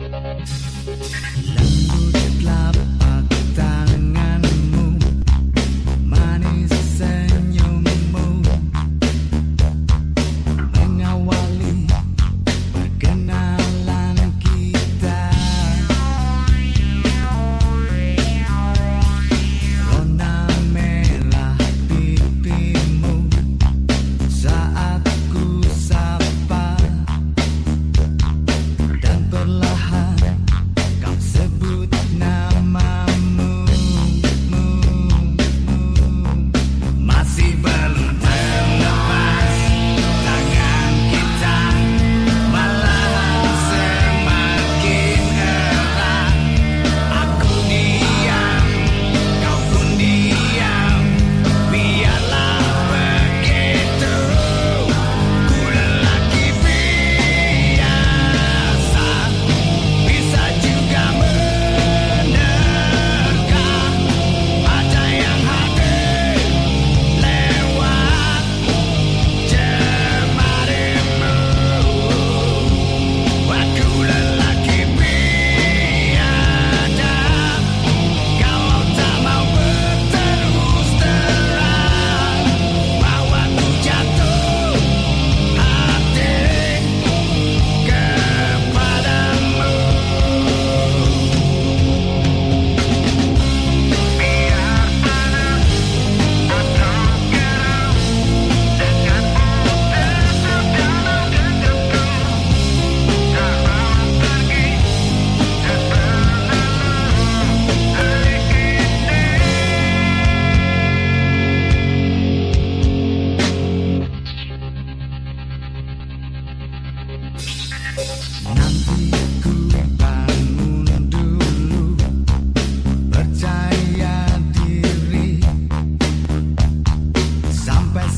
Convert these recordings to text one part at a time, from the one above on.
Lambut Club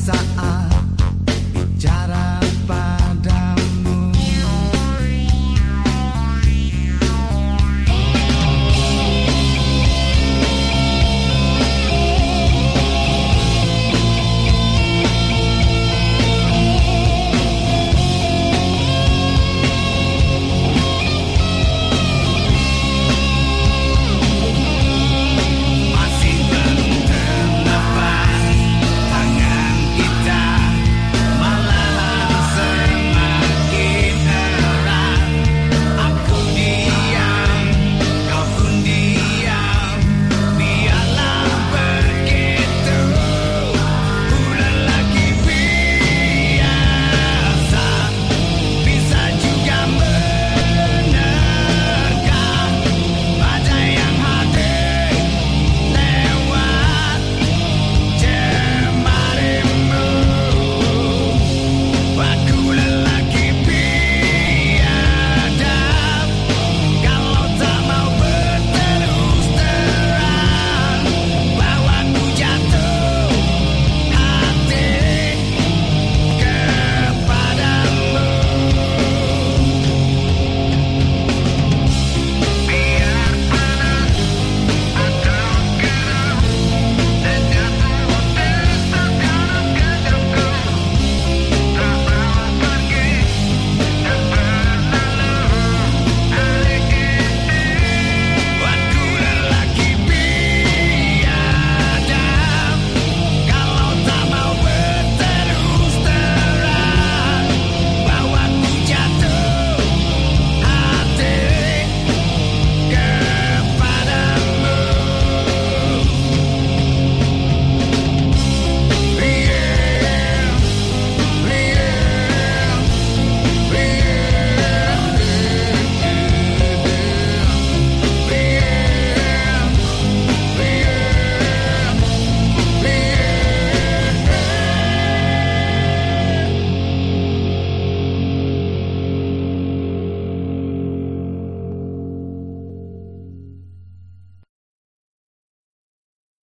I